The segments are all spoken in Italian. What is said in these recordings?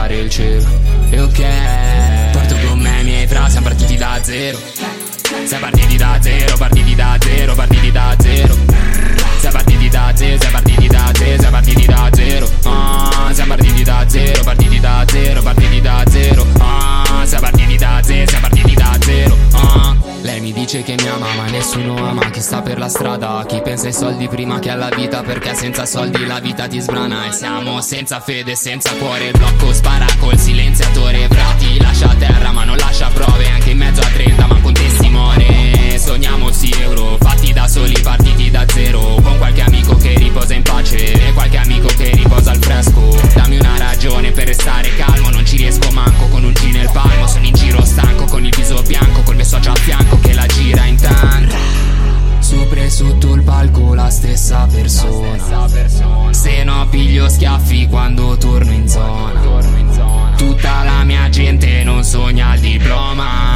toccare il cielo E ok Porto con me i miei frasi siamo partiti da zero. Siamo partiti da zero, partiti da zero, partiti da zero nessuno ama chi sta per la strada Chi pensa ai soldi prima che alla vita Perché senza soldi la vita ti sbrana. E siamo senza fede, senza cuore Il blocco spara col silenziatore. Frati lascia terra ma non lascia prove Anche in mezzo a 30 ma con testimone stessa persona. Se no piglio schiaffi quando torno in zona. Tutta la mia gente non sogna il diploma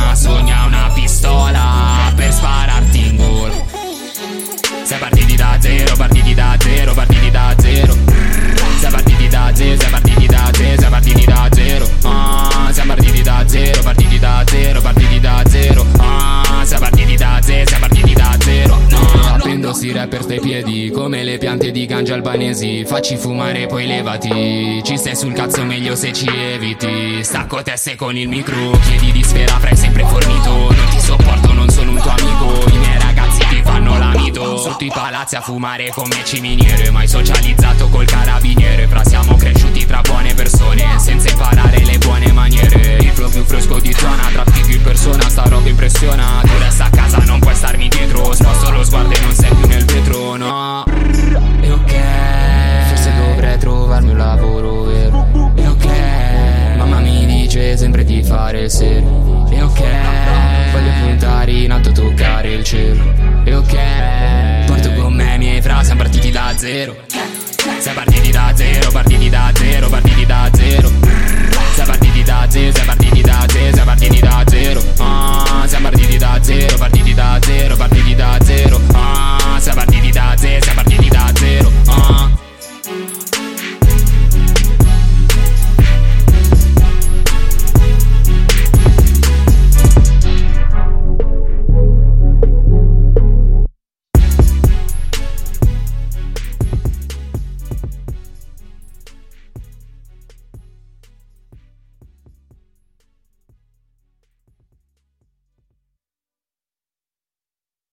piedi come le piante di ganja albanesi. Facci fumare poi levati. Ci stai sul cazzo meglio se ci eviti. Stacco teste con il micro Chiedi di sfera frai sempre fornito. Non ti sopporto non sono un tuo amico. I miei ragazzi ti fanno l'amito Sotto i palazzi a fumare come ciminiere Mai socializzato col carabiniere. Fra siamo cresciuti tra buone fare E ok Voglio puntare in alto toccare il cielo. E ok Porto con me i miei frasi siamo partiti da zero. Siamo partiti da zero, partiti da zero, partiti da zero